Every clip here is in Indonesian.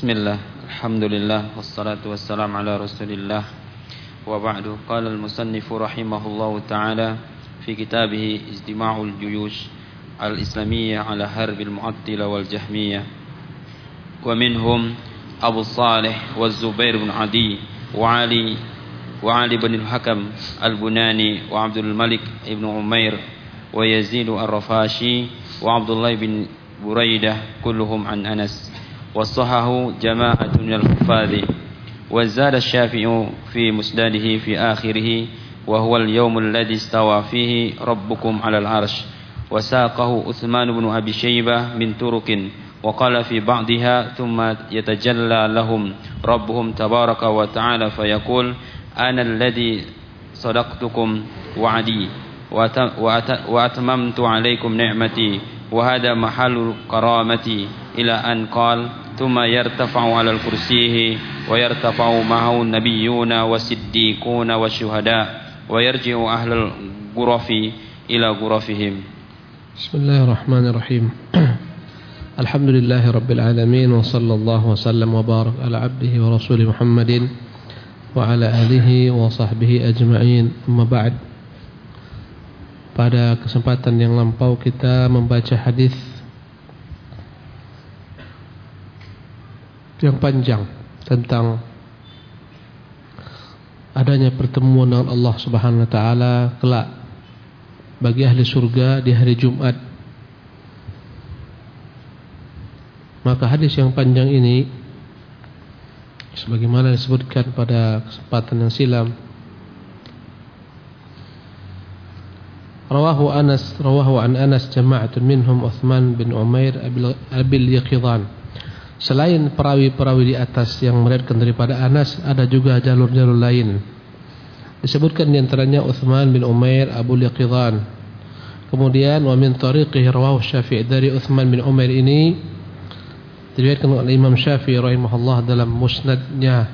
بسم الله الحمد لله والصلاة والسلام على رسول الله. وبعد قال المصنف رحمه الله تعالى في كتابه اجتماع الجيوش الإسلامية على حرب المعطلة والجهمية. ومنهم أبو الصالح والزبير بن عدي وعلي وعلي بن الحكم البناني وعبد الملك بن عمير ويزيد الرفاشي وعبد الله بن بريدة كلهم عن أنس. وصحه جماعة من الحفاظ وزاد الشافعي في مسنده في آخره وهو اليوم الذي استوى فيه ربكم على العرش. وساقه عثمان بن أبي شيبة من ترك وقال في بعضها ثم يتجلى لهم ربهم تبارك وتعالى فيقول أنا الذي صدقتكم وعدي وأتممت عليكم نعمتي وهذا محل كرامتي إلى أن قال ثم يرتفع على الكرسي ويرتفع معه النبيون والصديقون والشهداء ويرجع أهل الغرف إلى غرفهم بسم الله الرحمن الرحيم الحمد لله رب العالمين وصلى الله وسلم وبارك على عبده ورسوله محمد وعلى آله وصحبه أجمعين أما بعد Pada kesempatan yang lampau kita membaca hadis yang panjang tentang adanya pertemuan dengan Allah Subhanahu wa taala kelak bagi ahli surga di hari Jumat. Maka hadis yang panjang ini sebagaimana disebutkan pada kesempatan yang silam Rawahu Anas rawahu an Anas jama'atun minhum Uthman bin Umair Abil Yaqidan. Selain perawi-perawi di atas yang meriwayatkan daripada Anas, ada juga jalur-jalur lain. Disebutkan di antaranya Uthman bin Umair Abu Yaqidan. Kemudian wa min tariqihi rawahu Syafi'i dari Uthman bin Umair ini diriwayatkan oleh Imam Syafi'i rahimahullah dalam musnadnya.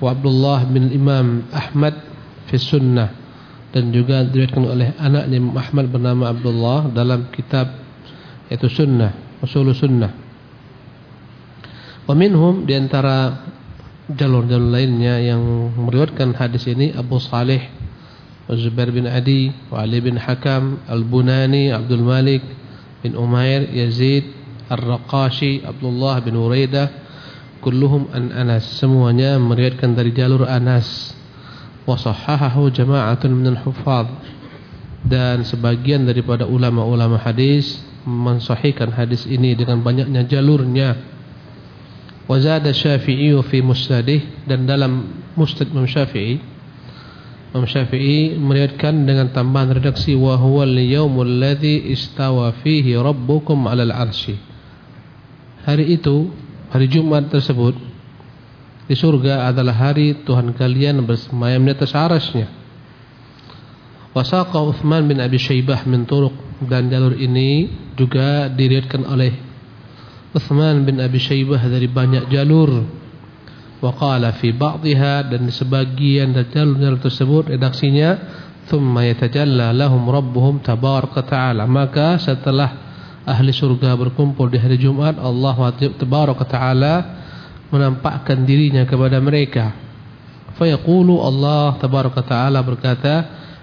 Wa Abdullah bin Imam Ahmad fi sunnah dan juga diriwayatkan oleh anaknya Imam Ahmad bernama Abdullah dalam kitab yaitu Sunnah, Usul Sunnah. Wa minhum di antara jalur-jalur lainnya yang meriwayatkan hadis ini Abu Salih Zubair bin Adi, Ali bin Hakam, Al-Bunani, Abdul Malik bin Umair, Yazid, Ar-Raqashi, Abdullah bin Uraidah, kulluhum an Anas. Semuanya meriwayatkan dari jalur Anas wasahahahu jama'atun minal hufad dan sebagian daripada ulama-ulama hadis mensahihkan hadis ini dengan banyaknya jalurnya. Wazada syafi'i fi musnadih dan dalam musnad Imam Syafi'i Imam Syafi'i meriwayatkan dengan tambahan redaksi wa huwal yaumul ladzi istawa fihi rabbukum 'alal 'arsy hari itu hari Jumat tersebut di surga adalah hari Tuhan kalian bersemayam di atas arasnya. Wasaqa Uthman bin Abi Shaybah min turuq dan jalur ini juga diriwayatkan oleh Uthman bin Abi Shaybah dari banyak jalur. Waqala fi ba'dihha dan sebagian dari jalur-jalur tersebut redaksinya thumma yatajalla lahum rabbuhum tabaraka ta'ala maka setelah ahli surga berkumpul di hari Jumat Allah tabaraka ta'ala menampakkan dirinya kepada mereka. Fayaqulu Allah tabaraka taala berkata,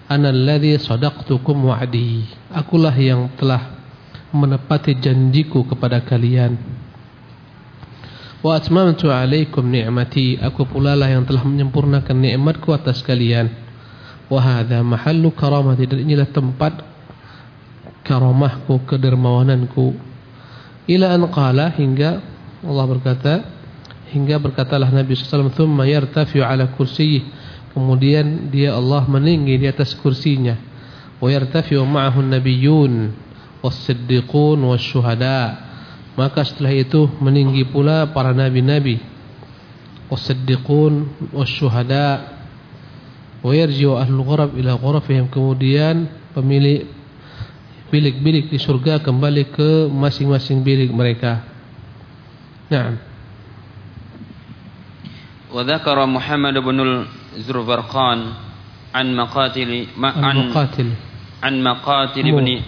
"Ana alladhi sadaqtukum wa'di." Akulah yang telah menepati janjiku kepada kalian. Wa atmamtu 'alaikum ni'mati. Aku pula lah yang telah menyempurnakan nikmatku atas kalian. Wa hadha mahallu karamati. Dan inilah tempat karamahku, kedermawananku. Ila an qala hingga Allah berkata, hingga berkatalah Nabi SAW thumma yartafi'u ala kursiyih kemudian dia Allah meninggi di atas kursinya. Wa yartafi'u ma'ahu nabiyyun was-siddiqun was-syuhada. Maka setelah itu meninggi pula para nabi-nabi. Was-siddiqun was-syuhada. Wa yarji'u ahlul ghurab ila ghurafihim. Kemudian pemilik bilik-bilik di surga kembali ke masing-masing bilik mereka. Naam. Wa dzakara Muhammad bin الزربرقان عن مقاتل عن مقاتل عن مقاتل بن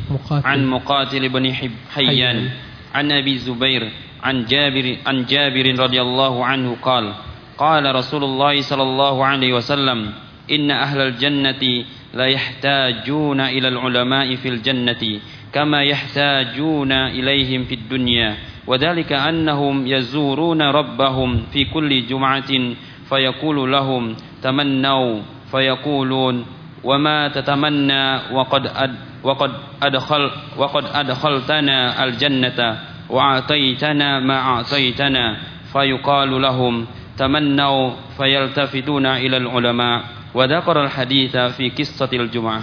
عن مقاتل بن حيان. عن أبي زبير عن جابر عن جابر رضي الله عنه قال قال رسول الله صلى الله عليه وسلم إن أهل الجنة لا يحتاجون إلى العلماء في الجنة كما يحتاجون إليهم في الدنيا وذلك أنهم يزورون ربهم في كل جمعة فيقول لهم تمنوا فيقولون وما تتمنى وقد أد وقد أدخل وقد أدخلتنا الجنة وأعطيتنا ما أعطيتنا فيقال لهم تمنوا فيلتفتون إلى العلماء. وذكر الحديث في قصة الجمعة.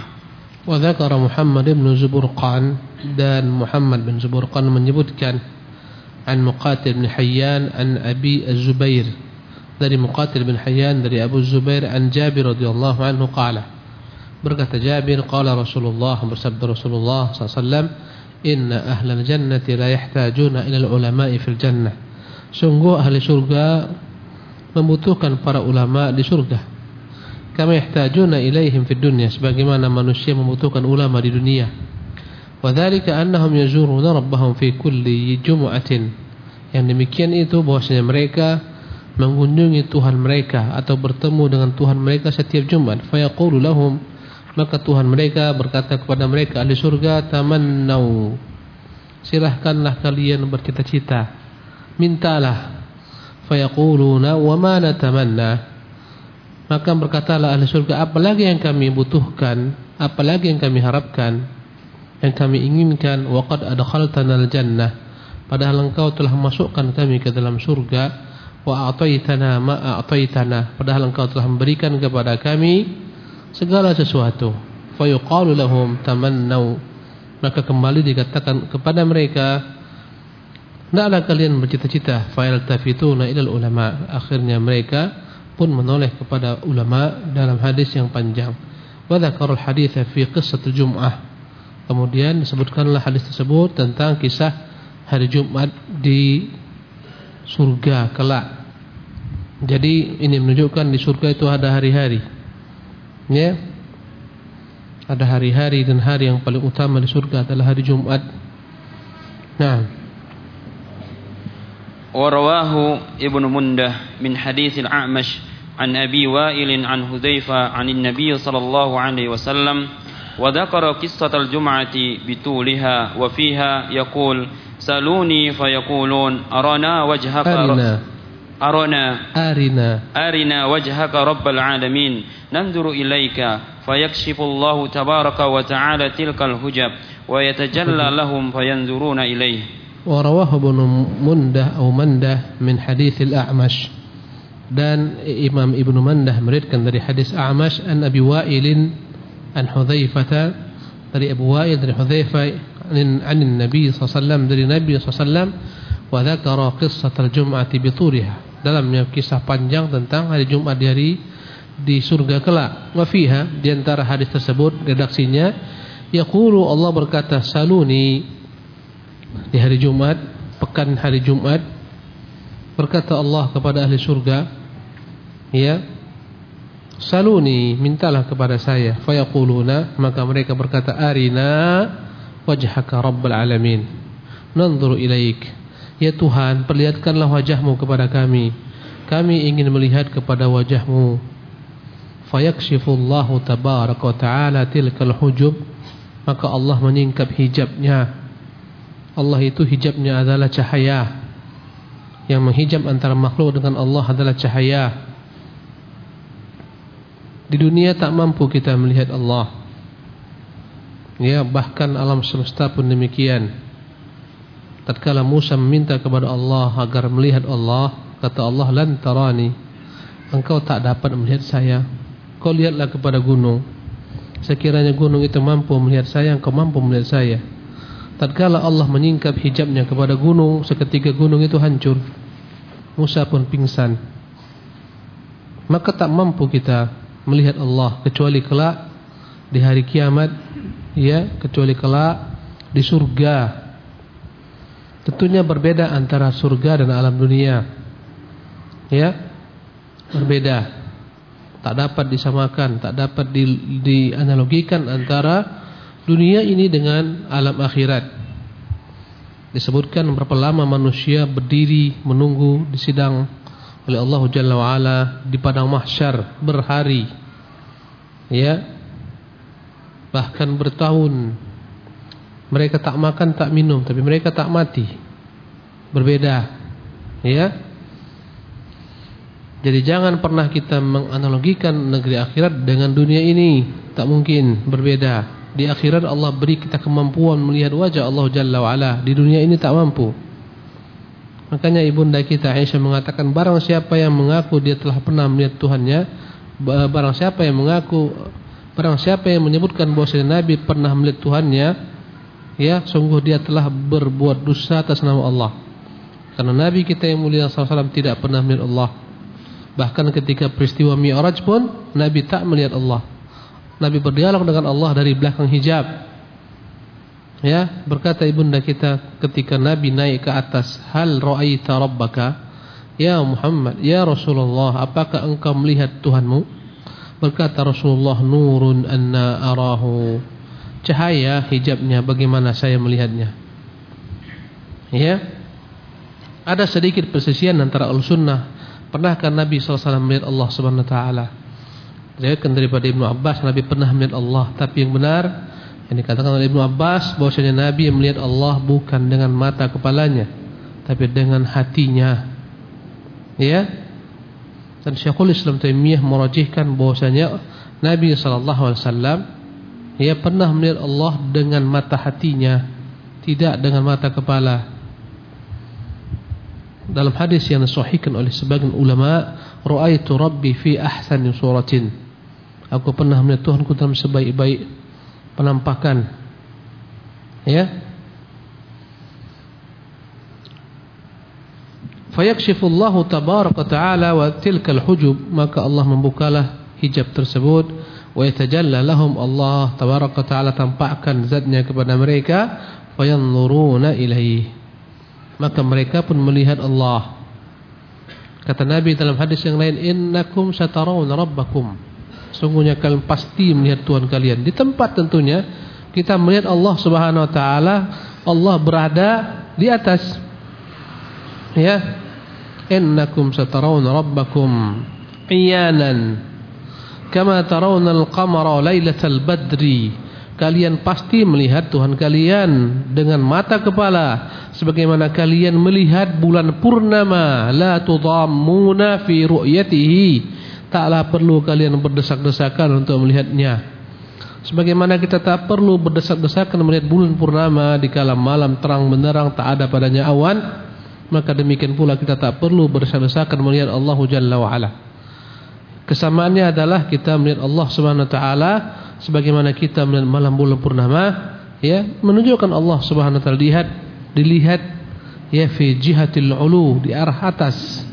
وذكر محمد بن زبرقان dan Muhammad bin Zuburqan menyebutkan an Muqatil bin Hayyan an Abi Az-Zubair dari Muqatil bin Hayyan dari Abu Zubair an Jabir radhiyallahu anhu qala. Berkata Jabir qala Rasulullah bersabda Rasulullah sallallahu inna ahlal jannati la yahtajuna ila al ulama'i fil jannah. Sungguh ahli surga membutuhkan para ulama di surga. Kama yahtajuna ilaihim fid dunya sebagaimana manusia membutuhkan ulama di dunia. Wadhalika annahum yazuruna rabbahum fi kulli jum'atin yang demikian itu bahwasanya mereka mengunjungi Tuhan mereka atau bertemu dengan Tuhan mereka setiap Jumat fayaqulu lahum maka Tuhan mereka berkata kepada mereka ahli surga tamannau. Silahkanlah kalian bercita-cita. Mintalah. Fayaquluna wa ma natamanna? Maka berkatalah ahli surga apalagi yang kami butuhkan? Apalagi yang kami harapkan? Yang kami inginkan? Waqad adkhaltanal jannah. Padahal engkau telah masukkan kami ke dalam surga wa a'taitana ma a'taitana padahal engkau telah memberikan kepada kami segala sesuatu. Fa yuqalu lahum tamannau. Maka kembali dikatakan kepada mereka hendaklah kalian bercita-cita fa yaltafituna ilal ulama. Akhirnya mereka pun menoleh kepada ulama dalam hadis yang panjang. Wa dzakarul haditsa fi qissatil jum'ah. Kemudian disebutkanlah hadis tersebut tentang kisah hari Jumat di surga kelak. Jadi ini menunjukkan di surga itu ada hari-hari. Ya. Ada hari-hari dan hari yang paling utama di surga adalah hari Jumat. Nah. Warawahu Ibnu Mundah min hadis al-A'mash an Abi Wa'il an Hudzaifah an Nabi sallallahu alaihi wasallam وذكر قصة الجمعة بطولها وفيها يقول سألوني فيقولون أرنا وجهك أرنا. أرنا أرنا. أرنا وجهك رب العالمين. ننظر إليك فيكشف الله تبارك وتعالى تلك الحجب ويتجلى لهم فينظرون إليه. ورواه ابن منده أو منده من حديث الأعمش. Dan Imam Ibnu Mandah meriwayatkan dari hadis A'mash an Abi Wa'il an Hudzaifah dari Abu Wa'il dari Hudzaifah an Nabi sallallahu dari Nabi sallallahu wa dzakara qissat al-jum'ati bi turiha dalamnya kisah panjang tentang hari Jumat di hari di surga kelak. Wa fiha di antara hadis tersebut redaksinya yaqulu Allah berkata saluni. Di hari Jumat pekan hari Jumat berkata Allah kepada ahli surga ya Saluni mintalah kepada saya. Fayaquluna Maka mereka berkata Arina wajhaka rabbal alamin. Nanzuru ilaik. Ya Tuhan perlihatkanlah wajahmu kepada kami. Kami ingin melihat kepada wajahmu. Fayaksifullahu tabaraka ta'ala tilkal hujub. Maka Allah menyingkap hijabnya. Allah itu hijabnya adalah cahaya. Yang menghijab antara makhluk dengan Allah adalah cahaya. Di dunia tak mampu kita melihat Allah. Ya, bahkan alam semesta pun demikian. Tatkala Musa meminta kepada Allah agar melihat Allah, kata Allah, "Lan tarani." Engkau tak dapat melihat saya. Kau lihatlah kepada gunung. Sekiranya gunung itu mampu melihat saya, engkau mampu melihat saya. Tatkala Allah menyingkap hijabnya kepada gunung, seketika gunung itu hancur. Musa pun pingsan. Maka tak mampu kita melihat Allah kecuali kelak di hari kiamat ya kecuali kelak di surga. Tentunya berbeda antara surga dan alam dunia. Ya berbeda. Tak dapat disamakan tak dapat di, dianalogikan antara dunia ini dengan alam akhirat. Disebutkan berapa lama manusia berdiri menunggu di sidang oleh Allah Jalla wa'ala di padang mahsyar berhari. Ya bahkan bertahun. Mereka tak makan tak minum tapi mereka tak mati. Berbeda. Ya? Jadi jangan pernah kita menganalogikan negeri akhirat dengan dunia ini. Tak mungkin. Berbeda. Di akhirat Allah beri kita kemampuan melihat wajah Allah Jalla wa'ala. Di dunia ini tak mampu. Makanya ibunda kita Aisyah mengatakan Barang siapa yang mengaku dia telah pernah melihat Tuhannya Barang siapa yang mengaku Barang siapa yang menyebutkan bahwa Nabi pernah melihat Tuhannya Ya sungguh dia telah berbuat dosa atas nama Allah Karena Nabi kita yang mulia SAW tidak pernah melihat Allah Bahkan ketika peristiwa Mi'raj pun Nabi tak melihat Allah Nabi berdialog dengan Allah dari belakang hijab. Ya, berkata ibunda kita ketika Nabi naik ke atas, "Hal ra'aita rabbaka?" Ya Muhammad, ya Rasulullah, apakah engkau melihat Tuhanmu? Berkata Rasulullah, "Nurun anna arahu." Cahaya hijabnya bagaimana saya melihatnya? Ya. Ada sedikit persisian antara al-sunnah. Pernahkah Nabi SAW melihat Allah Subhanahu wa taala? Diriwayatkan daripada Ibnu Abbas Nabi pernah melihat Allah, tapi yang benar yang dikatakan oleh Ibnu Abbas bahwasanya Nabi melihat Allah bukan dengan mata kepalanya, tapi dengan hatinya. Ya. Dan Syekhul Islam Taimiyah merajihkan bahwasanya Nabi sallallahu alaihi wasallam ia pernah melihat Allah dengan mata hatinya, tidak dengan mata kepala. Dalam hadis yang disahihkan oleh sebagian ulama, "Ra'aitu Rabbi fi ahsani suratin." Aku pernah melihat Tuhanku dalam sebaik-baik penampakan. Ya. Fayakshifullahu tabaraka ta'ala wa tilkal hujub maka Allah membukalah hijab tersebut. wa yatajalla lahum Allah tabaraka ta'ala tampakkan zatnya kepada mereka. fayanzuruna ilaihi maka mereka pun melihat Allah. Kata Nabi dalam hadis yang lain innakum satarawna rabbakum. Sungguhnya kalian pasti melihat Tuhan kalian. Di tempat tentunya kita melihat Allah Subhanahu wa taala, Allah berada di atas. Ya. Innakum satarawna rabbakum iyanan kama tarawna al-qamara lailatal badri. Kalian pasti melihat Tuhan kalian dengan mata kepala sebagaimana kalian melihat bulan purnama la tudammuna fi ru'yatihi taklah perlu kalian berdesak-desakan untuk melihatnya. Sebagaimana kita tak perlu berdesak-desakan melihat bulan purnama di kala malam terang benderang tak ada padanya awan, maka demikian pula kita tak perlu berdesak-desakan melihat Allah Jalla wa ala. Kesamaannya adalah kita melihat Allah Subhanahu wa taala sebagaimana kita melihat malam bulan purnama, ya, menunjukkan Allah Subhanahu wa taala dilihat dilihat ya fi jihatil ulu di arah atas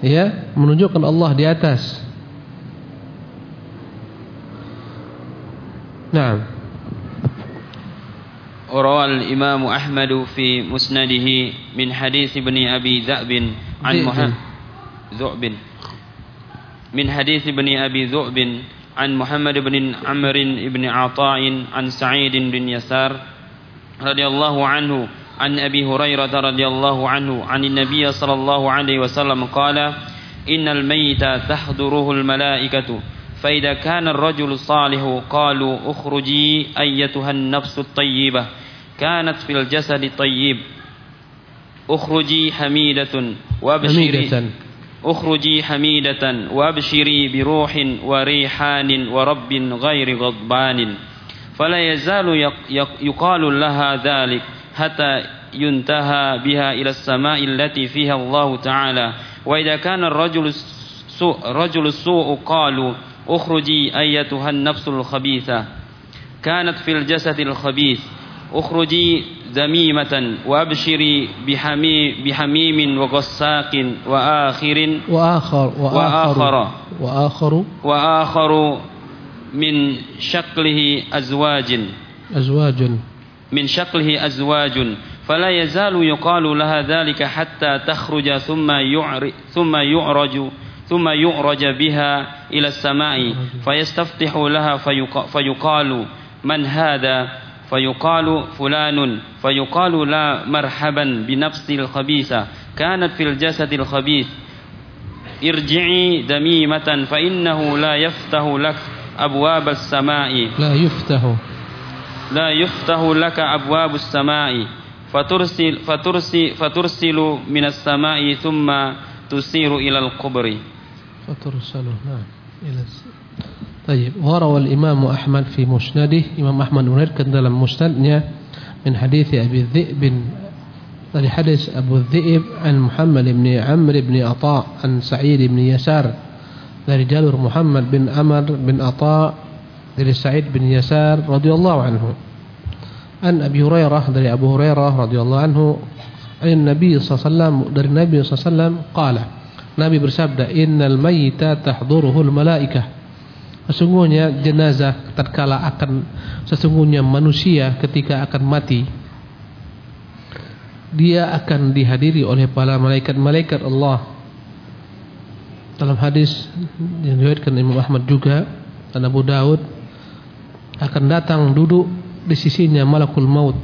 ya menunjukkan Allah di atas. Nah. وروى الإمام أحمد في مسنده من حديث ابن أبي ذئب عن محمد ذؤب من حديث ابن أبي ذؤب عن محمد بن عمرو بن عطاء عن سعيد بن يسار رضي الله عنه عن أبي هريرة رضي الله عنه عن النبي صلى الله عليه وسلم قال إن الميت تحضره الملائكة فإذا كان الرجل الصالح قالوا اخرجي أيتها النفس الطيبة. كانت في الجسد الطيب اخرجي حميدة وابشري اخرجي حميدة وابشري بروح وريحان ورب غير غضبان. فلا يزال يقال لها ذلك حتى ينتهى بها إلى السماء التي فيها الله تعالى. وإذا كان الرجل السوء, رجل السوء قالوا اخرجي أيتها النفس الخبيثة. كانت في الجسد الخبيث. اخرجي ذميمة وأبشري بحميم, بحميم وغساق وآخر وآخر وآخر وآخر. وآخر. من شكله أزواج. أزواج. من شكله أزواج. فلا يزال يقال لها ذلك حتى تخرج ثم يعرج ثم يعرج ثم يعرج بها إلى السماء. فيستفتح لها فيقال من هذا؟ فيقال فلان فيقال لا مرحبا بنفس الخبيثة. كانت في الجسد الخبيث. ارجعي دميمة فإنه لا يفتح لك أبواب السماء. لا يفتح. لا يفتح لك أبواب السماء. فترسل, فترسل, فترسل من السماء ثم تسير إلى القبر. فترسل نعم إلى طيب وروى الإمام أحمد في مسنده إمام أحمد ونرك دلم مسندنا من حديث أبي الذئب من حديث أبو الذئب عن محمد بن عمرو بن عطاء عن سعيد بن يسار لرجال محمد بن أمر بن عطاء أطاء سعيد بن يسار رضي الله عنه عن أبي هريرة دل أبو هريرة رضي الله عنه عن النبي صلى الله عليه وسلم دل النبي صلى الله عليه وسلم قال نبي برسابدة إن الميت تحضره الملائكة. Sesungguhnya jenazah tatkala akan sesungguhnya manusia ketika akan mati dia akan dihadiri oleh para malaikat-malaikat Allah. Dalam hadis yang diriwayatkan Imam Ahmad juga dan Abu Daud akan datang duduk di sisinya malakul maut.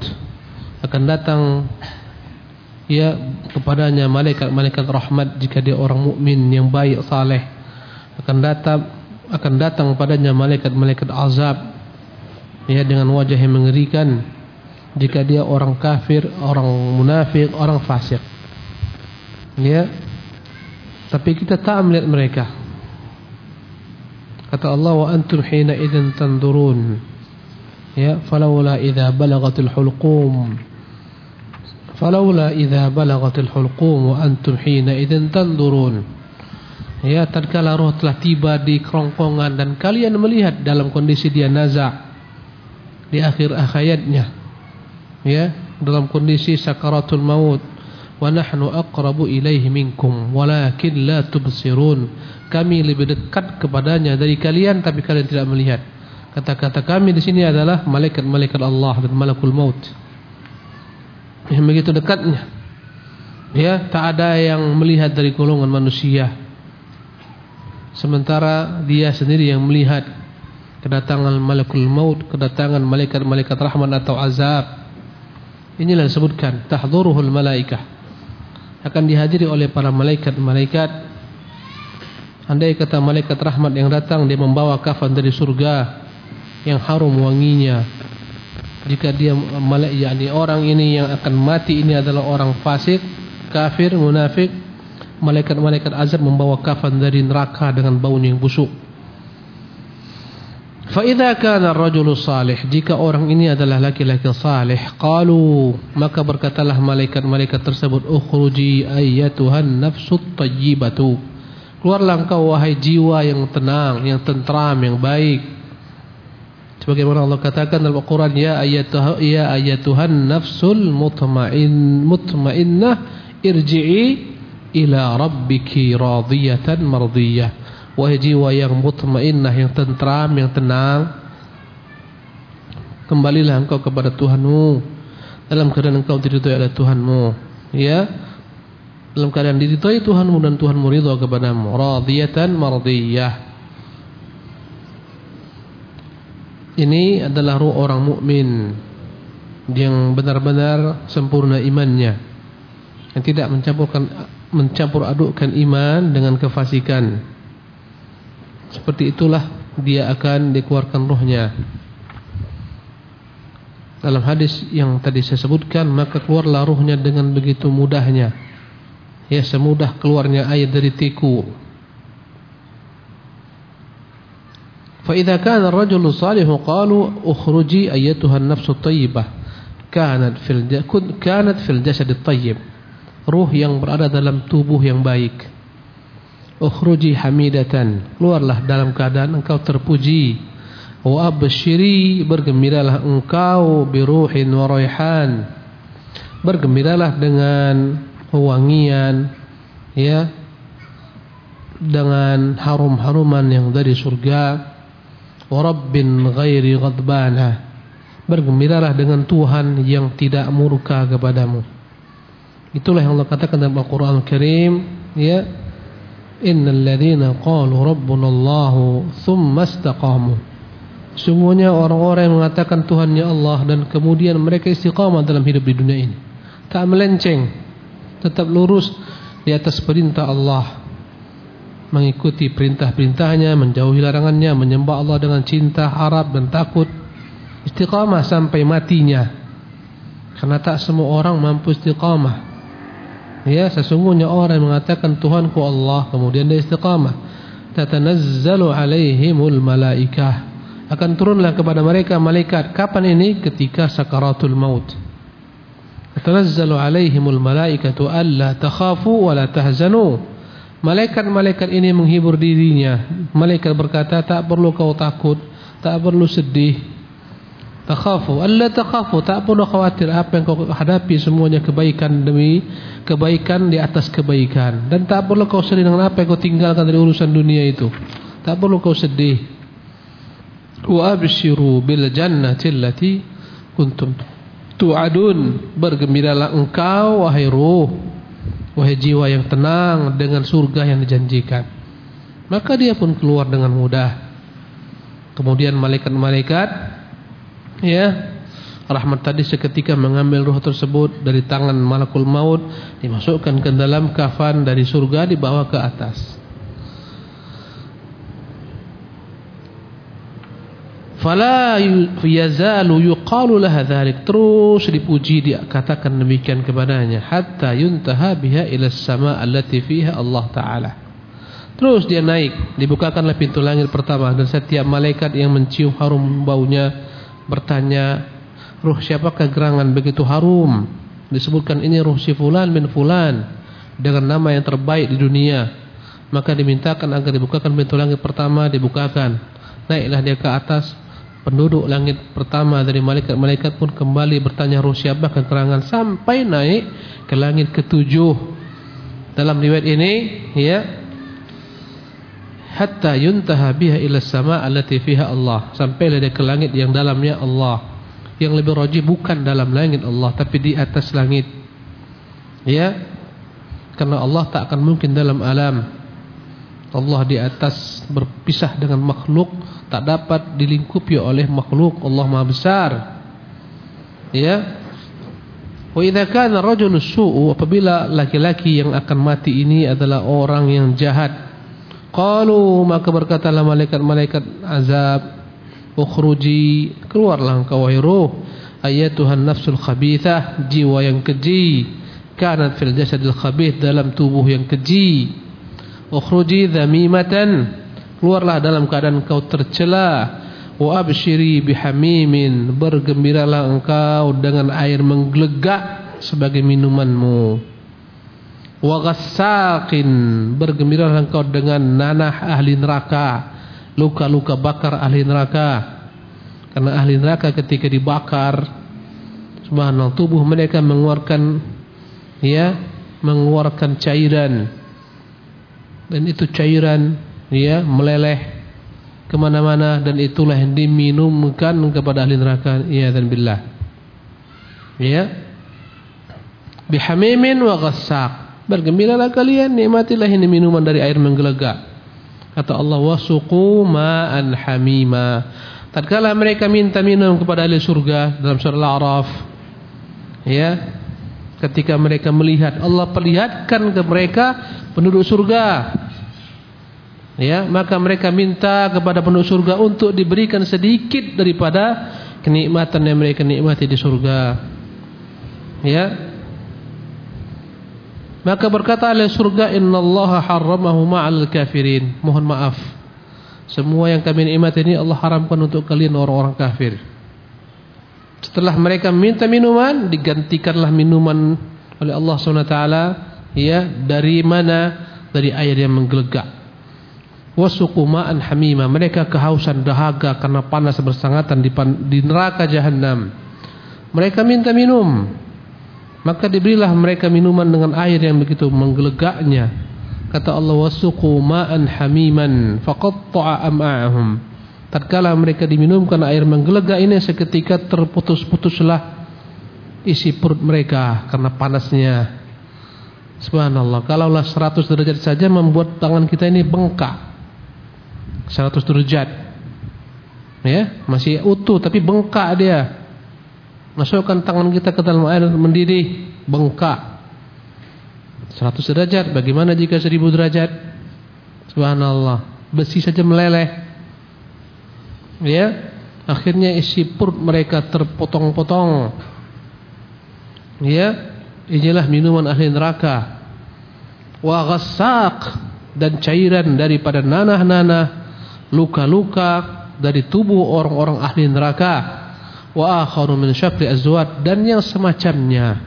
Akan datang ya kepadanya malaikat-malaikat rahmat jika dia orang mukmin yang baik saleh. Akan datang akan datang padanya malaikat-malaikat azab ya dengan wajah yang mengerikan jika dia orang kafir, orang munafik, orang fasik. Ya. Tapi kita tak melihat mereka. Kata Allah wa antum hina idzan tandurun. Ya, falawla idza balagatil hulqum. Falawla idza balagatil hulqum wa antum hina idzan tandurun. Ya, tatkala roh telah tiba di kerongkongan dan kalian melihat dalam kondisi dia nazak di akhir ayatnya ya dalam kondisi sakaratul maut wa nahnu aqrabu ilaihi minkum walakin la tubsirun. Kami lebih dekat kepadanya dari kalian tapi kalian tidak melihat. Kata-kata kami di sini adalah malaikat-malaikat Allah dan malakul maut. Yang begitu dekatnya. Ya tak ada yang melihat dari golongan manusia sementara dia sendiri yang melihat kedatangan malakul maut kedatangan malaikat-malaikat rahmat atau azab Inilah disebutkan tahdhuruhul malaikah. Akan dihadiri oleh para malaikat-malaikat. Andai kata malaikat rahmat yang datang dia membawa kafan dari surga yang harum wanginya. Jika dia malaikat yakni orang ini yang akan mati ini adalah orang fasik, kafir, munafik, malaikat-malaikat azab membawa kafan dari neraka dengan baunya yang busuk. Faidha kana rajulu salih Jika orang ini adalah laki-laki salih Qalu Maka berkatalah malaikat-malaikat tersebut Ukhruji ayyatuhan nafsut tayyibatu Keluarlah engkau wahai jiwa yang tenang Yang tentram, yang baik Sebagaimana Allah katakan dalam Al-Quran Ya ayyatuhan, ya ayyatuhan nafsul mutmain, mutmainnah Irji'i ila rabbiki radiyatan mardiyah. Wahai jiwa yang mutmainnah, yang tentram, yang tenang Kembalilah engkau kepada Tuhanmu. Dalam keadaan engkau diridhoi oleh Tuhanmu Ya. Dalam keadaan diridhoi Tuhanmu dan Tuhanmu ridha kepadamu. Radiyatan mardiyah. Ini adalah ruh orang mukmin yang benar-benar sempurna imannya yang tidak mencampurkan mencampur adukkan iman dengan kefasikan seperti itulah dia akan dikeluarkan rohnya. Dalam hadis yang tadi saya sebutkan, maka keluarlah rohnya dengan begitu mudahnya. Ya, semudah keluarnya air dari tiku. فإذا كان الرجل الصالح قالوا اخرجي أيتها النفس الطيبة كانت في كانت في الجسد الطيب ruh yang berada dalam tubuh yang baik. Ukhruji hamidatan. Keluarlah dalam keadaan engkau terpuji. Wa abshiri bergembiralah engkau biruhin wa raihan. Bergembiralah dengan wangian ya dengan harum-haruman yang dari surga. Wa rabbin ghairi ghadbana. Bergembiralah dengan Tuhan yang tidak murka kepadamu Itulah yang Allah katakan dalam Al-Qur'an Al-Karim, ya. Innal ladhina qalu rabbunallahu Thumma istakamu Semuanya orang-orang yang mengatakan Tuhannya Allah dan kemudian mereka istiqamah dalam hidup di dunia ini. Tak melenceng, tetap lurus di atas perintah Allah. Mengikuti perintah-perintahnya, menjauhi larangannya, menyembah Allah dengan cinta, harap dan takut. Istiqamah sampai matinya. Karena tak semua orang mampu istiqamah. Ya, sesungguhnya orang yang mengatakan Tuhanku Allah, kemudian dia istiqamah. Tatanazzalu alaihimul malaikah. Akan turunlah kepada mereka malaikat. Kapan ini? Ketika sakaratul maut. Tanazzalu alaihimul malaikatu alla takhafu wa la tahzanu. Malaikat-malaikat ini menghibur dirinya. Malaikat berkata tak perlu kau takut tak perlu sedih takhafu. Alla takhafu. Tak perlu khawatir apa yang kau hadapi semuanya kebaikan demi kebaikan di atas kebaikan. Dan tak perlu kau sedih dengan apa yang kau tinggalkan dari urusan dunia itu. Tak perlu kau sedih. Wa abshiru bil jannati allati kuntum tu'adun. Bergembiralah engkau wahai ruh wahai jiwa yang tenang dengan surga yang dijanjikan. Maka dia pun keluar dengan mudah. Kemudian malaikat-malaikat ya. Rahmat tadi seketika mengambil ruh tersebut dari tangan malakul maut dimasukkan ke dalam kafan dari surga dibawa ke atas. Fala yazalu yuqalu laha dhalik. Terus dipuji dikatakan demikian kepadanya. Hatta yuntaha biha ila sama allati fiha Allah taala. Terus dia naik dibukakanlah pintu langit pertama dan setiap malaikat yang mencium harum baunya bertanya ruh siapakah gerangan begitu harum? Disebutkan ini ruh si fulan bin fulan dengan nama yang terbaik di dunia. Maka dimintakan agar dibukakan pintu langit pertama dibukakan. Naiklah dia ke atas. Penduduk langit pertama dari malaikat-malaikat pun kembali bertanya roh siapa keterangan sampai naik ke langit ketujuh. Dalam riwayat ini ya hatta yuntaha biha ila sama allati fiha Allah. Sampai dia ke langit yang dalamnya Allah. Yang lebih rajih bukan dalam langit Allah tapi di atas langit. Ya? Karena Allah tak akan mungkin dalam alam. Allah di atas berpisah dengan makhluk tak dapat dilingkupi oleh makhluk. Allah Maha besar. Ya? Wa idza kana rajulun su'u apabila laki-laki yang akan mati ini adalah orang yang jahat qalu maka berkatalah malaikat-malaikat azab ukhruji keluarlah engkau wahai ruh. Ayatuhan nafsul khabithah jiwa yang keji. Kanat fil jasadil khabith dalam tubuh yang keji. Ukhruji dhamimatan keluarlah dalam keadaan engkau tercela. Wa abshiri bihamimin bergembiralah engkau dengan air menggelegak sebagai minumanmu wa ghassaqin bergembiralah engkau dengan nanah ahli neraka luka-luka bakar ahli neraka. Karena ahli neraka ketika dibakar subhanallah tubuh mereka mengeluarkan ya mengeluarkan cairan. Dan itu cairan ya meleleh ke mana-mana dan itulah yang diminumkan kepada ahli neraka. Ya. Dan billah ya bihamimin wa ghassaq bergembiralah kalian nikmatilah ini minuman dari air menggelegak. Kata Allah wasuqu ma'an hamima. Tatkala mereka minta minum kepada ahli surga dalam surah al-a'raf ya ketika mereka melihat Allah perlihatkan ke mereka penduduk surga. Ya maka mereka minta kepada penduduk surga untuk diberikan sedikit daripada kenikmatan yang mereka nikmati di surga. Ya maka berkata ahli surga innallaha harramahu ma'al kafirin. Mohon maaf. Semua yang kami nikmati ini Allah haramkan untuk kalian orang-orang kafir. Setelah mereka minta minuman digantikanlah minuman oleh Allah SWT ya dari mana? Dari air yang menggelegak. Wasuqu ma'an hamima. Mereka kehausan dahaga karena panas bersangatan di, di neraka jahanam mereka minta minum maka diberilah mereka minuman dengan air yang begitu menggelegaknya kata Allah wasuqu ma'an hamiman faqatta'a am'ahum. Tatkala mereka diminumkan air menggelegak ini seketika terputus-putuslah isi perut mereka karena panasnya. Subhanallah kalaulah 100 derajat saja membuat tangan kita ini bengkak. 100 derajat. Ya, masih utuh tapi bengkak dia. Masukkan tangan kita ke dalam air mendidih, bengkak. 100 derajat, bagaimana jika 1000 derajat? Subhanallah, besi saja meleleh. Ya, akhirnya isi perut mereka terpotong-potong. Ya, inilah minuman ahli neraka. Wa dan cairan daripada nanah-nanah, luka-luka dari tubuh orang-orang ahli neraka. Wa akharu min syakli azwat dan yang semacamnya.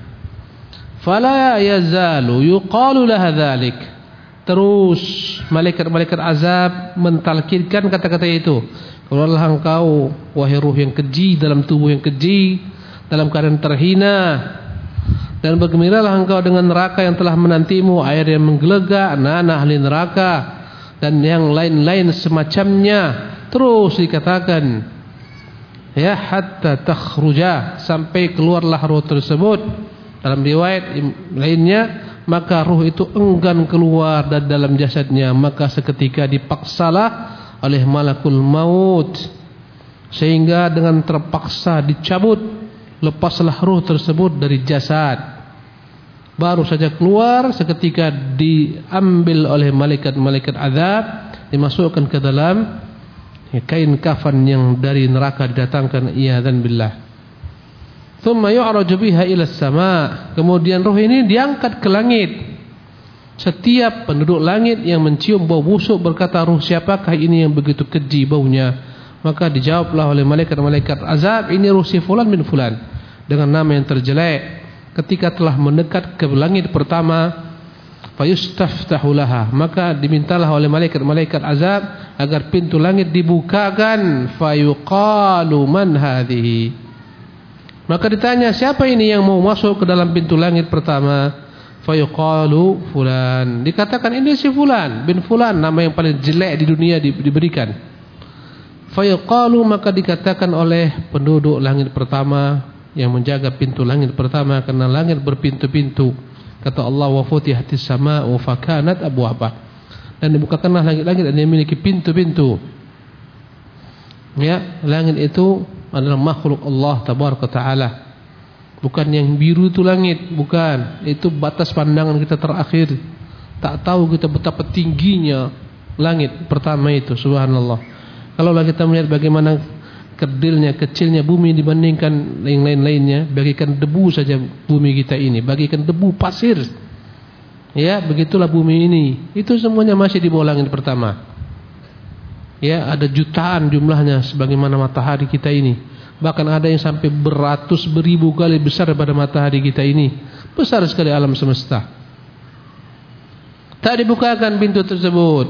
Fala yazalu yuqalu laha dzalik. Terus malaikat-malaikat azab mentalkinkan kata-kata itu. Keluarlah engkau wahai ruh yang keji dalam tubuh yang keji dalam keadaan terhina dan bergembiralah engkau dengan neraka yang telah menantimu air yang menggelegak nanah ahli neraka dan yang lain-lain semacamnya terus dikatakan ya hatta takhruja sampai keluarlah roh tersebut. Dalam riwayat lainnya maka ruh itu enggan keluar dari dalam jasadnya. Maka seketika dipaksalah oleh malakul maut. Sehingga dengan terpaksa dicabut lepaslah ruh tersebut dari jasad. Baru saja keluar seketika diambil oleh malaikat-malaikat azab dimasukkan ke dalam kain kafan yang dari neraka didatangkan iya dan billah Thumma yu'raju biha ila sama. Kemudian roh ini diangkat ke langit. Setiap penduduk langit yang mencium bau busuk berkata roh siapakah ini yang begitu keji baunya? Maka dijawablah oleh malaikat-malaikat azab ini roh si fulan bin fulan dengan nama yang terjelek. Ketika telah mendekat ke langit pertama, fayustaftahu. Maka dimintalah oleh malaikat-malaikat azab agar pintu langit dibukakan. Fayuqalu man hadhihi? Maka ditanya siapa ini yang mau masuk ke dalam pintu langit pertama? Fayuqalu fulan. Dikatakan ini si fulan bin fulan nama yang paling jelek di dunia diberikan. Fayuqalu maka dikatakan oleh penduduk langit pertama yang menjaga pintu langit pertama karena langit berpintu-pintu. Kata Allah wa futihatis sama wa fakanat abwaba. Dan dibukakanlah langit-langit dan memiliki pintu-pintu. Ya, langit itu adalah makhluk Allah tabaraka taala. Bukan yang biru itu langit, bukan. Itu batas pandangan kita terakhir. Tak tahu kita betapa tingginya langit pertama itu, subhanallah. Kalau kita melihat bagaimana kerdilnya, kecilnya bumi dibandingkan yang lain-lainnya, bagikan debu saja bumi kita ini, bagikan debu pasir. Ya, begitulah bumi ini. Itu semuanya masih di bawah langit pertama. Ya, ada jutaan jumlahnya sebagaimana matahari kita ini. Bahkan ada yang sampai beratus beribu kali besar daripada matahari kita ini. Besar sekali alam semesta. Tak dibukakan pintu tersebut.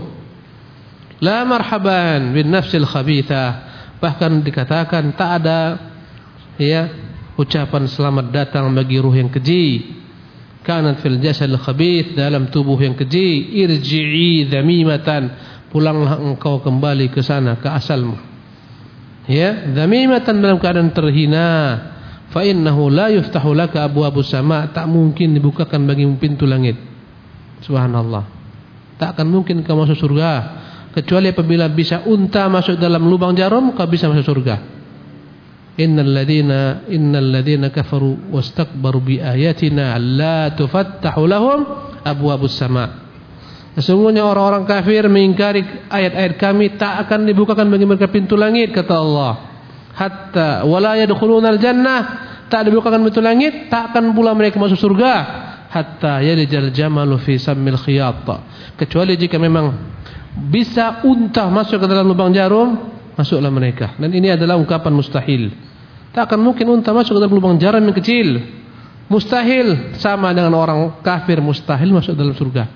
La marhaban bin nafsil khabitha. Bahkan dikatakan tak ada ya ucapan selamat datang bagi ruh yang keji. Kanat fil jasad khabith dalam tubuh yang keji. Irji'i dhamimatan pulanglah engkau kembali ke sana ke asalmu. Ya dhamimatan dalam keadaan terhina. Fa innahu la yuftahu laka abwabus sama tak mungkin dibukakan bagimu pintu langit. Subhanallah. Tak akan mungkin kau masuk surga kecuali apabila bisa unta masuk dalam lubang jarum kau bisa masuk surga innal ladina innal ladina kafaru wastakbaru bi ayatina la tufattahu lahum abwabus Sesungguhnya orang-orang kafir mengingkari ayat-ayat kami tak akan dibukakan bagi mereka pintu langit kata Allah. Hatta wala yadkhulunal jannah tak dibukakan pintu langit tak akan pula mereka masuk surga hatta yalijal jamalu fi sammil khiyat. Kecuali jika memang bisa unta masuk ke dalam lubang jarum, masuklah mereka. Dan ini adalah ungkapan mustahil. Tak akan mungkin unta masuk ke dalam lubang jarum yang kecil. Mustahil sama dengan orang kafir mustahil masuk dalam surga.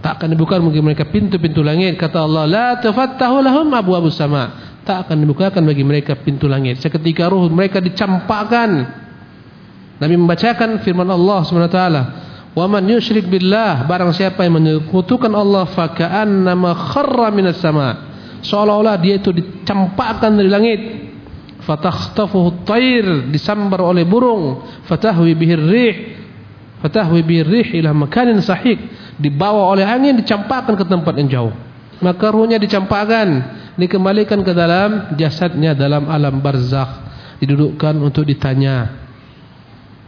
Tak akan dibuka bagi mereka pintu-pintu langit. Kata Allah, la tafattahu lahum abwabus sama. Tak akan dibukakan bagi mereka pintu langit. Seketika ruh mereka dicampakkan. Nabi membacakan firman Allah SWT. Wa man yushrik billah. Barang siapa yang menyekutukan Allah. Faka'annama kharra minas sama. Seolah-olah dia itu dicampakkan dari langit. Fatakhtafuhu tair. Disambar oleh burung. Fatahwi bihir rih. Fatahwi bihir rih ila makanin sahik dibawa oleh angin dicampakkan ke tempat yang jauh. Maka ruhnya dicampakkan dikembalikan ke dalam jasadnya dalam alam barzakh. Didudukkan untuk ditanya.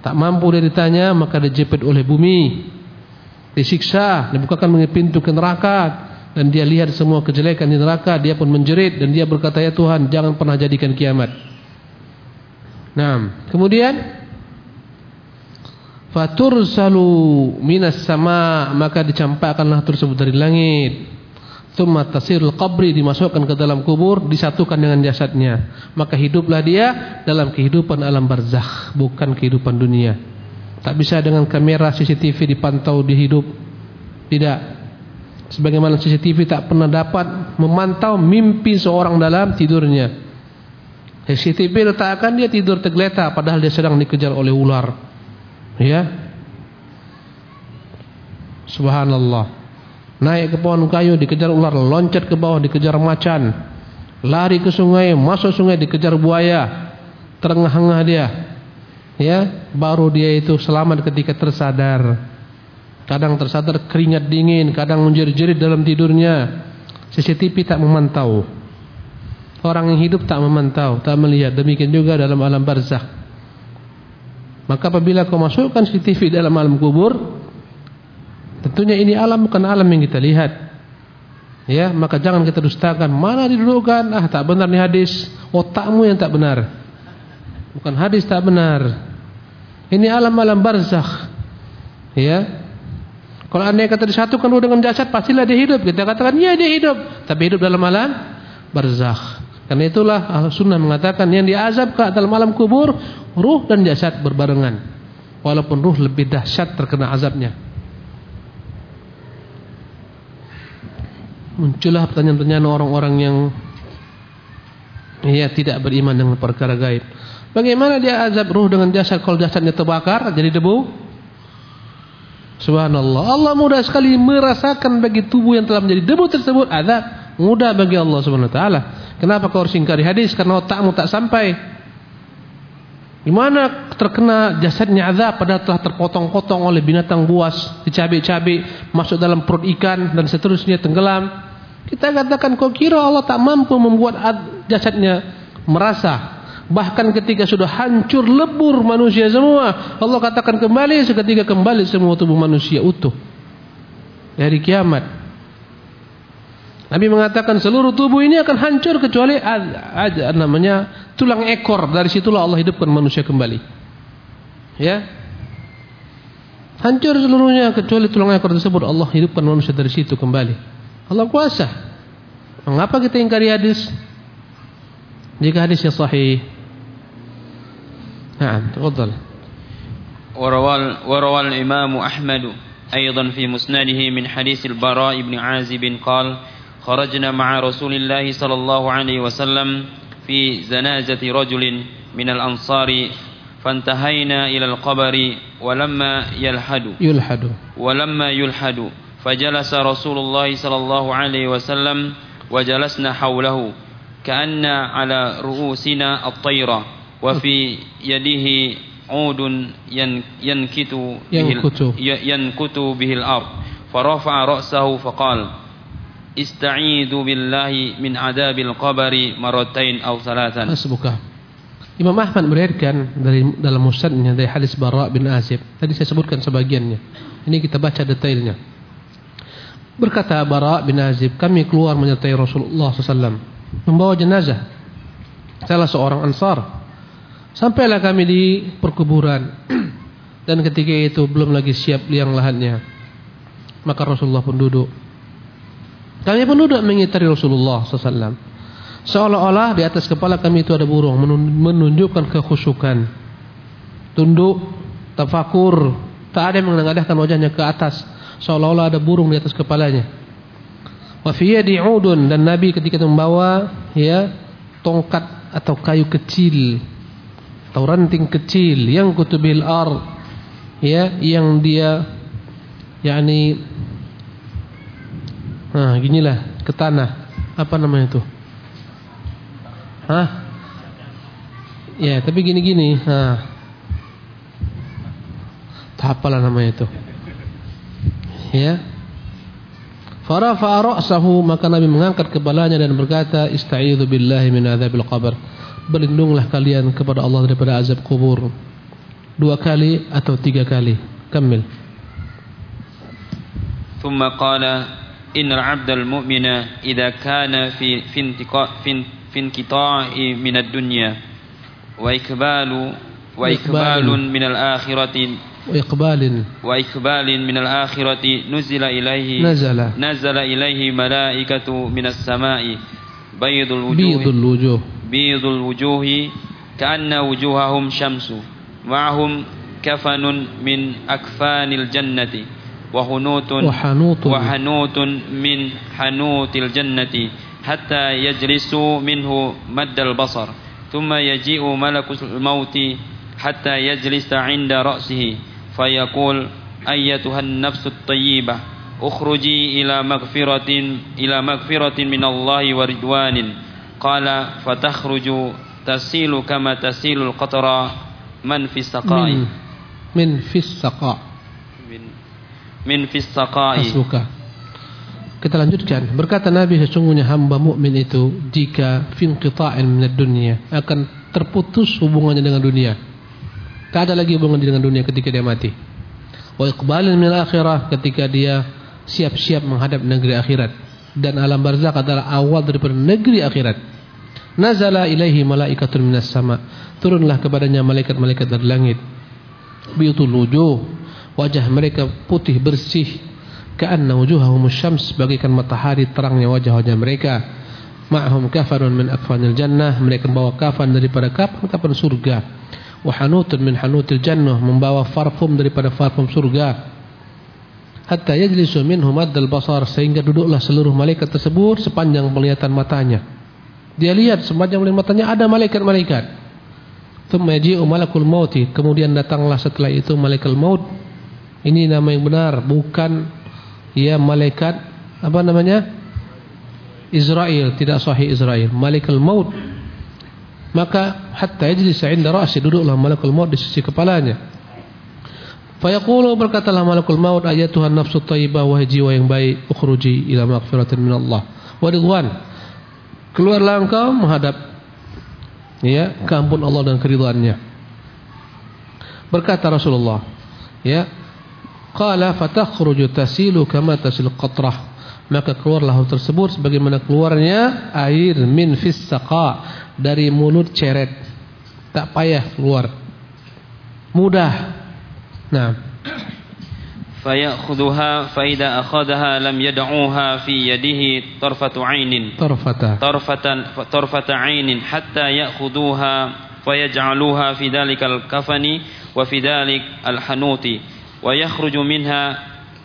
Tak mampu dia ditanya maka dijepit oleh bumi. Disiksa dibukakan pintu ke neraka. Dan dia lihat semua kejelekan di neraka dia pun menjerit. Dan dia berkata ya Tuhan jangan pernah jadikan kiamat nah kemudian fatursalu minas sama maka dicampakkanlah tersebut dari langit. Thumma tasirul qabri dimasukkan ke dalam kubur disatukan dengan jasadnya. Maka hiduplah dia dalam kehidupan alam barzakh bukan kehidupan dunia. Tak bisa dengan kamera CCTV dipantau di hidup. Tidak. Sebagaimana CCTV tak pernah dapat memantau mimpi seorang dalam tidurnya CCTV letakkan dia tidur tergeletak padahal dia sedang dikejar oleh ular ya subhanallah naik ke pohon kayu dikejar ular, loncat ke bawah dikejar macan, lari ke sungai, masuk sungai dikejar buaya, terengah-engah dia. Ya, baru dia itu selamat ketika tersadar. Kadang tersadar keringat dingin, kadang menjerit-jerit dalam tidurnya. CCTV tak memantau. Orang yang hidup tak memantau, tak melihat. Demikian juga dalam alam barzakh. Maka apabila kau masukkan CCTV dalam alam kubur, Tentunya ini alam bukan alam yang kita lihat. Ya, maka jangan kita dustakan. Mana didudukkan? Ah, tak benar nih hadis. Otakmu yang tak benar. Bukan hadis tak benar. Ini alam-alam barzakh. Ya. Kalau anda kata disatukan dengan jasad, pastilah dia hidup. Kita katakan, ya dia hidup. Tapi hidup dalam alam barzakh. Karena itulah al sunnah mengatakan yang diazab ke dalam alam kubur, ruh dan jasad berbarengan. Walaupun ruh lebih dahsyat terkena azabnya. muncullah pertanyaan-pertanyaan orang-orang yang ya tidak beriman dengan perkara gaib. Bagaimana dia azab ruh dengan jasad kalau jasadnya terbakar jadi debu? Subhanallah. Allah mudah sekali merasakan bagi tubuh yang telah menjadi debu tersebut azab. Mudah bagi Allah Subhanahu wa taala. Kenapa kau harus ingkari hadis? Karena otakmu tak sampai. Gimana terkena jasadnya azab padahal telah terpotong-potong oleh binatang buas, dicabik-cabik, masuk dalam perut ikan dan seterusnya tenggelam. Kita katakan kau kira Allah tak mampu membuat jasadnya merasa. Bahkan ketika sudah hancur lebur manusia semua, Allah katakan kembali seketika kembali semua tubuh manusia utuh. Dari kiamat. Nabi mengatakan seluruh tubuh ini akan hancur kecuali ada namanya tulang ekor. Dari situlah Allah hidupkan manusia kembali. Ya. Hancur seluruhnya kecuali tulang ekor tersebut Allah hidupkan manusia dari situ kembali. Allah kuasa. Mengapa kita ingkari hadis? Jika hadisnya sahih. Nah, tafadhal. وروى وروى الإمام أحمد أيضا في مسنده من حديث البراء بن عازب قال خرجنا مع رسول الله صلى الله عليه وسلم في زنازة رجل من الأنصار فانتهينا إلى القبر ولما يلحد. يلحد. ولما يلحد. فجلس رسول الله صلى الله عليه وسلم وجلسنا حوله كأن على رؤوسنا الطيرة وفي يده عود ينكت به, ينكت به الأرض. فرفع رأسه فقال Ista'idu billahi min adabil qabri maratain aw salatan. Hasbuka. Imam Ahmad meriwayatkan dari dalam musnadnya dari hadis Bara bin Azib. Tadi saya sebutkan sebagiannya. Ini kita baca detailnya. Berkata Bara bin Azib, kami keluar menyertai Rasulullah SAW membawa jenazah salah seorang ansar. Sampailah kami di perkuburan dan ketika itu belum lagi siap liang lahannya. Maka Rasulullah pun duduk kami pun duduk mengitari Rasulullah SAW. Seolah-olah di atas kepala kami itu ada burung menunjukkan kekhusyukan. Tunduk, tafakur, tak ada yang menengadahkan wajahnya ke atas. Seolah-olah ada burung di atas kepalanya. Wa fi udun dan Nabi ketika itu membawa ya tongkat atau kayu kecil atau ranting kecil yang kutubil ar ya yang dia yakni Nah, ginilah ke tanah. Apa namanya itu? Hah? Ya, tapi gini-gini. Nah. Apalah namanya itu. Ya. Farafa ra'sahu maka Nabi mengangkat kepalanya dan berkata, "Istaiidzu billahi min adzabil qabr." Berlindunglah kalian kepada Allah daripada azab kubur. Dua kali atau tiga kali. Kamil. Thumma qala إن العبد المؤمن إذا كان في في في انقطاع من الدنيا وإقبال وإقبال. من الآخرة. وإقبال. وإقبال من الآخرة نزل إليه نزل. نزل إليه ملائكة من السماء. بيض الوجوه. بيض الوجوه. بيض الوجوه. كأن وجوههم شمس. معهم كفن من أكفان الجنة. وحنوت. وحنوط وحنوت من حنوت الجنة حتى يجلس منه مد البصر ثم يجيء ملك الموت حتى يجلس عند رأسه فيقول أيتها النفس الطيبة أخرجي إلى مغفرة إلى مغفرة من الله ورضوان. قال فتخرج تسيل كما تسيل القطر من في السقاء؟ من, من في السقاء. من, min. Kita lanjutkan. Berkata Nabi sesungguhnya hamba mukmin itu jika finqita'in minad dunia akan terputus hubungannya dengan dunia. Tak ada lagi hubungan dengan dunia ketika dia mati. Wa iqbalin minal akhirah ketika dia siap-siap menghadap negeri akhirat dan alam barzakh adalah awal daripada negeri akhirat. Nazala ilaihi malaikatun minas sama. Turunlah kepadanya malaikat-malaikat dari langit. Biyutul wujuh Wajah mereka putih bersih. Ka'anna wujuhahum syams bagaikan matahari terangnya wajah-wajah mereka. Ma'hum kafanun min akfanil jannah. Mereka membawa kafan daripada kafan-kafan surga wa hanutun min hanutil jannah membawa parfum daripada parfum surga hatta yajlisu minhu maddal basar sehingga duduklah seluruh malaikat tersebut sepanjang penglihatan matanya dia lihat sepanjang penglihatan matanya ada malaikat-malaikat thumma yaji'u malakul mauti kemudian datanglah setelah itu malaikat maut ini nama yang benar bukan ya malaikat apa namanya? Israel tidak sahih Israel malaikat maut. Maka hatta yajlis 'inda ra'si duduklah malakul maut di sisi kepalanya. Fayaqulu berkatalah malakul maut ayatuhan nafsu thayyibah wahai jiwa yang baik ukhruji ila maghfiratin min Allah wa keluarlah engkau menghadap ya keampun Allah dan keridhaannya berkata Rasulullah ya Qala fatakhruju tasilu kama tasil qatrah. Maka keluarlah hal tersebut sebagaimana keluarnya air min fis saqa dari mulut ceret. Tak payah keluar. Mudah. Nah. Fayakhudhuha fa idza akhadhaha lam yad'uha fi yadihi tarfatu 'ainin. Tarfata. Tarfatan tarfata 'ainin hatta ya'khudhuha fayaj'aluha fi dhalikal kafani wa fi dhalik al hanuti. ويخرج منها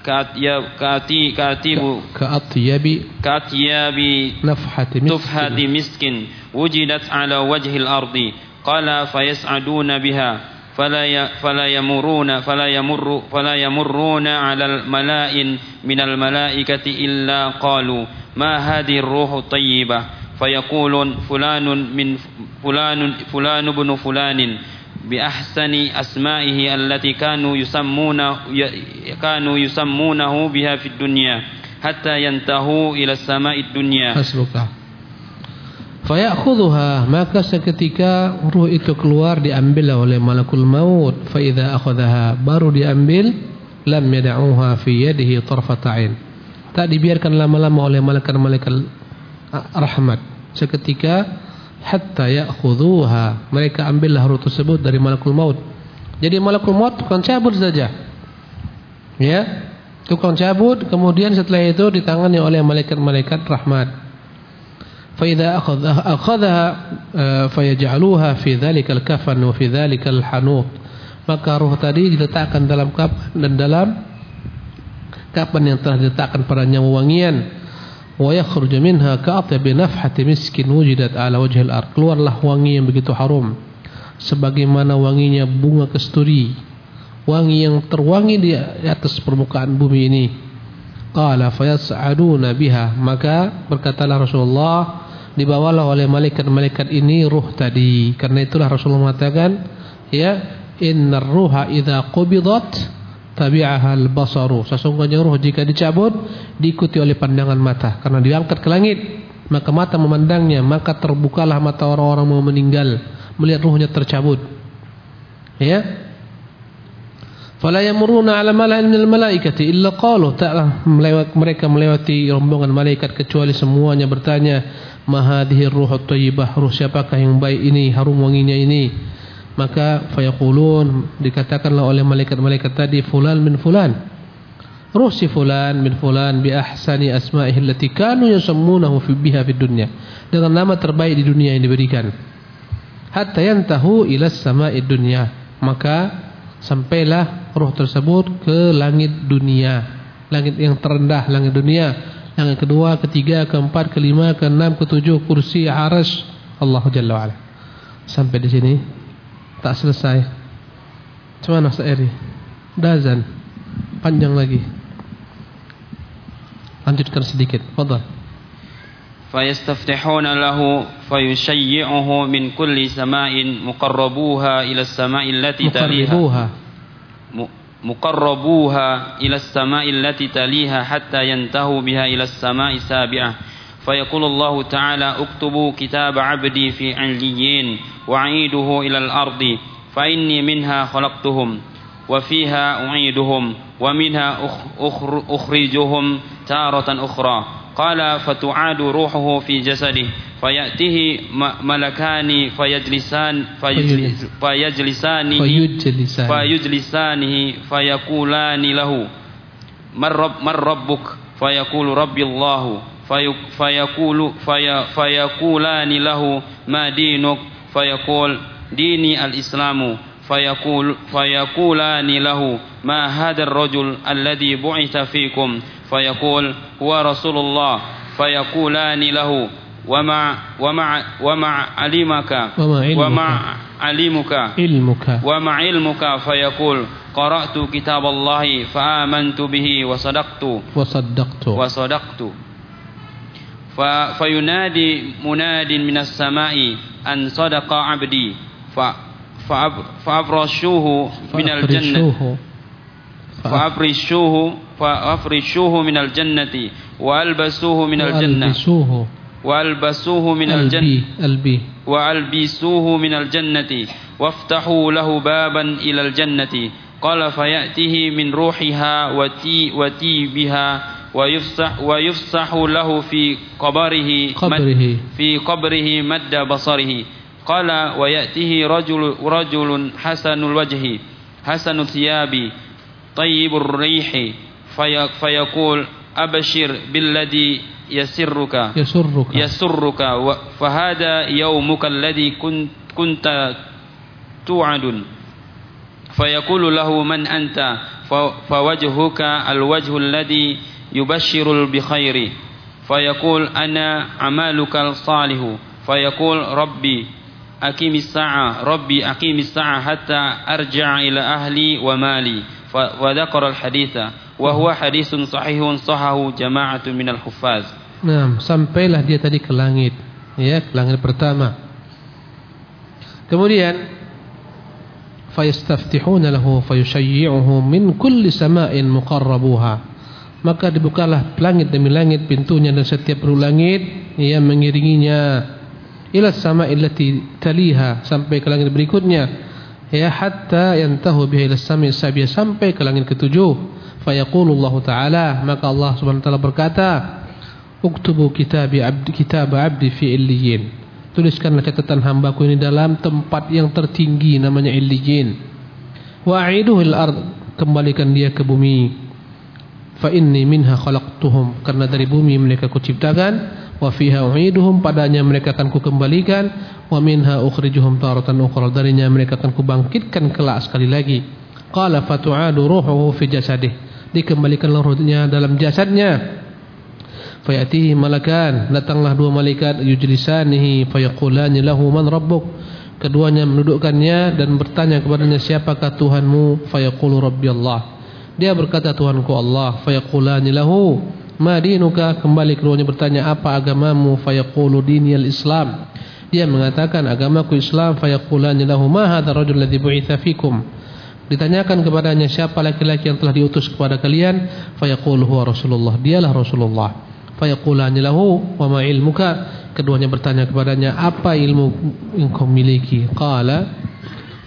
كأطيب كأطيب كأطيب كأطيب نفحة مسك تفحة مسك وجدت على وجه الأرض. قال فيسعدون بها. فلا فلا يمرون فلا يمر فلا يمرون على الملاء من الملائكة إلا قالوا ما هذه الروح الطيبة؟ فيقولون فلان من فلان فلان بن فلان. بأحسن أسمائه التي كانوا يسمون كانوا يسمونه بها في الدنيا حتى ينتهوا إلى السماء الدنيا Hasbuka. Fayakhudhuha maka seketika ruh itu keluar diambil oleh malakul maut fa idza akhadhaha baru diambil lam yad'uha fi yadihi tarfata ain tak dibiarkan lama-lama oleh malaikat-malaikat rahmat seketika hatta ya'khudhuha mereka ambillah ruh tersebut dari malakul maut jadi malakul maut tukang cabut saja ya tukang cabut kemudian setelah itu ditangani oleh malaikat-malaikat rahmat فإذا أخذها, أخذها فيجعلوها في ذلك الكفن وفي ذلك الحنوط maka ruh tadi diletakkan dalam kapan dan dalam kapan yang telah diletakkan padanya wangian wa yakhruju minha ka'atyabi nafhati miskin wujidat ala wajhil ard keluarlah wangi yang begitu harum. Sebagaimana wanginya bunga kasturi. Wangi yang terwangi di atas permukaan bumi ini. Qala fayas'aduna biha. Maka berkatalah Rasulullah dibawalah oleh malaikat-malaikat ini ruh tadi. Karena itulah Rasulullah mengatakan ya innar ruha idza qubidat tabi'aha al-basaru. Sesungguhnya ruh jika dicabut diikuti oleh pandangan mata. Karena diangkat ke langit maka mata memandangnya maka terbukalah mata orang-orang mau meninggal. Melihat ruhnya tercabut. Ya? Fala yamuruna ala mala'in minal malaikati illa qalu. Melewat mereka melewati rombongan malaikat kecuali semuanya bertanya ma hadhihi ruhut thayyibah ruh siapakah yang baik ini? Harum wanginya ini maka fayaqulun dikatakanlah oleh malaikat-malaikat tadi fulan min fulan. Ruh si fulan min fulan bi ahsani asma'ihi allati kanu yusammunahu fi biha fid dunya. Dengan nama terbaik di dunia yang diberikan. Hatta yantahu ila sama'id dunya. Maka sampailah ruh tersebut ke langit dunia. Langit yang terendah langit dunia. Langit kedua ketiga keempat kelima keenam ketujuh kursi arasy Allah Jalla wa'ala. Sampai di sini tak selesai. Cuma nak Eri? Dazan. Panjang lagi. Lanjutkan sedikit. Fadal. فيستفتحون له فيشيعه من كل سماء مقربوها إلى السماء التي تليها مقربوها إلى السماء التي تليها حتى ينتهوا بها إلى السماء السابعة فيقول الله تعالى اكتبوا كتاب عبدي في عليين وأعيده إلى الأرض فإني منها خلقتهم وفيها أعيدهم ومنها أخر أخرجهم تارة أخرى. قال فتعاد روحه في جسده فيأتيه ملكان فيجلسان فيجلسانه فيجلسانه فيقولان له من, رب من ربك؟ فيقول ربي الله. فيقول في فيقولان له ما دينك؟ فيقول ديني الإسلام. فيقول فيقولان له ما هذا الرجل الذي بعث فيكم؟ فيقول هو رسول الله. فيقولان له ومع ومع ومع علمك؟ ومع علمك. علمك؟ ومع علمك؟ فيقول قرأت كتاب الله فآمنت به وصدقت. وصدقت. وصدقت. فينادي مناد من السماء أن صدق عبدي فأفرشوه من الجنة. فأفرشوه. فأفرشوه من الجنة وألبسوه من الجنة. وألبسوه. من الجنة. وألبسوه من الجنة. وافتحوا له بابا إلى الجنة. قال فيأتيه من روحها وتي, وتي بها ويفسح, ويفسح له في قبره, قبره. في قبره مد بصره. قال ويأتيه رجل, رجل حسن الوجه حسن الثياب طيب الريح في فيقول أبشر بالذي يسرك. يسرك. يسرك. فهذا يومك الذي كنت كنت توعد. فيقول له من أنت؟ فوجهك الوجه الذي Yubashirul bi Fayakul fayaqul ana amalukal salihu Fayakul rabbi akimis sa'a rabbi akimis sa'a hatta arji'a ila ahli wa mali wa dzakara al haditha wa huwa hadithun sahihun sahahu jama'atun minal huffaz. Nah sampailah dia tadi ke langit ya ke langit pertama. Kemudian fayastaftihuna lahu fayushayyi'uhu min kulli sama'in muqarrabuha maka dibukalah langit demi langit pintunya dan setiap ru langit ia mengiringinya. Ila sama illati taliha sampai ke langit berikutnya. Ya hatta yantahu biha ila sami sabiya sampai ke langit ketujuh. Fa Allah taala maka Allah Subhanahu wa taala berkata uktubu kitabi abdi kitab abdi fi illiyin. Tuliskanlah catatan hambaku ini dalam tempat yang tertinggi namanya illiyin. Wa aiduhu al ard kembalikan dia ke bumi fa inni minha khalaqtuhum. Karena dari bumi mereka kuciptakan wa fiha u'iduhum padanya mereka akan kukembalikan wa minha ukhrijuhum taratan ukhra darinya mereka akan kubangkitkan kelak sekali lagi. Qala fatu'adu ruhuhu fi jasadih. Dikembalikan rohnya dalam jasadnya. Fayatihi malakan. Datanglah dua malaikat yujlisanihi fayaqulani lahu man rabbuk? Keduanya menundukkannya dan bertanya kepadanya siapakah Tuhanmu? Fayaqulu rabbi Allah Dia berkata Tuhanku Allah fayaqulani lahu ma dinuka kembali keduanya bertanya apa agamamu fayaqulu dini al-islam dia mengatakan agamaku Islam fayaqulani lahu ma hadha rajul ladzi bu'itsa fikum Ditanyakan kepadanya siapa laki-laki yang telah diutus kepada kalian? Fayaqulu huwa Rasulullah. Dialah Rasulullah. Fayaqulani lahu wa ma ilmuka? Keduanya bertanya kepadanya, apa ilmu yang kau miliki? Qala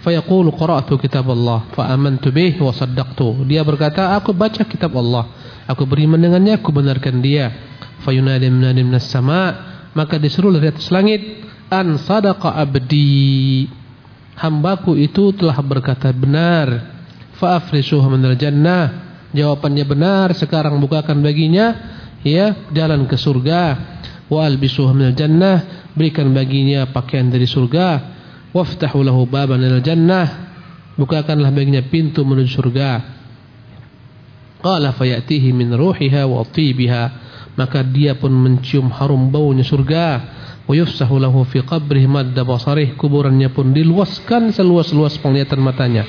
fayaqulu qara'tu kitab Allah fa amantu bih wa saddaqtu. Dia berkata, aku baca kitab Allah. Aku beriman dengannya, aku benarkan dia. Fayunadi munadi minas sama' maka disuruh dari atas langit an sadaqa abdi hambaku itu telah berkata benar fa afrisuhu minal jannah jawabannya benar sekarang bukakan baginya ya jalan ke surga wa albisuhu minal jannah berikan baginya pakaian dari surga waftahu lahu baban lil jannah bukakanlah baginya pintu menuju surga. Qala fayatihi min ruhiha wa tibiha maka dia pun mencium harum baunya surga. Wa yufsahu lahu fi qabrihi madda basarih kuburannya pun diluaskan seluas-luas penglihatan matanya.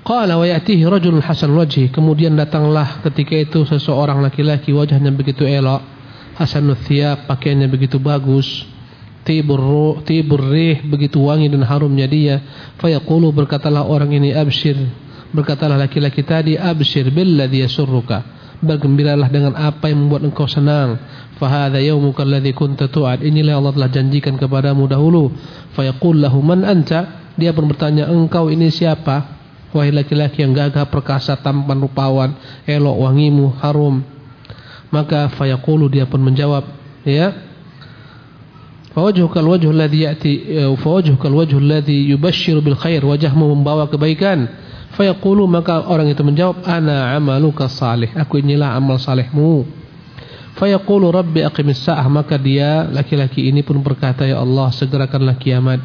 Qala wa yatihi hasan wajhi kemudian datanglah ketika itu seseorang laki-laki wajahnya begitu elok hasanul thiyab pakaiannya begitu bagus tibur tibur rih begitu wangi dan harumnya dia fayaqulu berkatalah orang ini abshir. Berkatalah laki-laki tadi abshir billadhi yasurruka. Bergembiralah dengan apa yang membuat engkau senang. Fahadha yaumuka alladhi kunta tu'ad. Inilah Allah telah janjikan kepadamu dahulu. Fayaqul lahu man anta? Dia pun bertanya engkau ini siapa? Wahai laki-laki yang gagah perkasa tampan rupawan elok wangimu harum maka fayaqulu dia pun menjawab ya fawajhuka alwajhu alladhi ya'ti fawajhuka alwajhu alladhi yubashshiru bil khair wajahmu membawa kebaikan Fayaqulu maka orang itu menjawab ana amaluka salih. Aku inilah amal salehmu. Fayaqulu rabbi aqimis sa'ah maka dia laki-laki ini pun berkata ya Allah segerakanlah kiamat.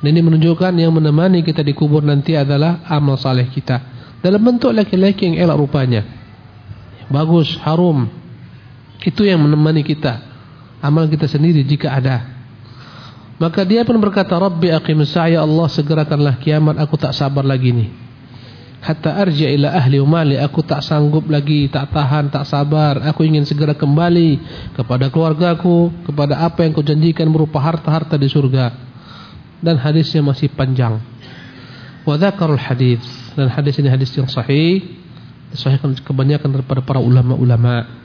Dan ini menunjukkan yang menemani kita di kubur nanti adalah amal saleh kita. Dalam bentuk laki-laki yang elok rupanya. Bagus, harum. Itu yang menemani kita. Amal kita sendiri jika ada. Maka dia pun berkata Rabbi aqimis sa'ah ya Allah segerakanlah kiamat aku tak sabar lagi nih hatta arja ila ahli umali aku tak sanggup lagi tak tahan tak sabar aku ingin segera kembali kepada keluargaku kepada apa yang kau janjikan berupa harta-harta di surga dan hadisnya masih panjang wa hadis dan hadis ini hadis yang sahih disahihkan kebanyakan daripada para ulama-ulama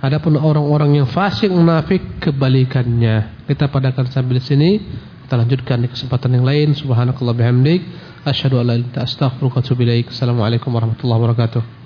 Adapun orang-orang yang fasik munafik kebalikannya. Kita padakan sambil sini. Kita lanjutkan di kesempatan yang lain. Subhanakallah bihamdik. Asyhadu an la ilaha illa anta astaghfiruka wa atubu ilaik. Assalamualaikum warahmatullahi wabarakatuh.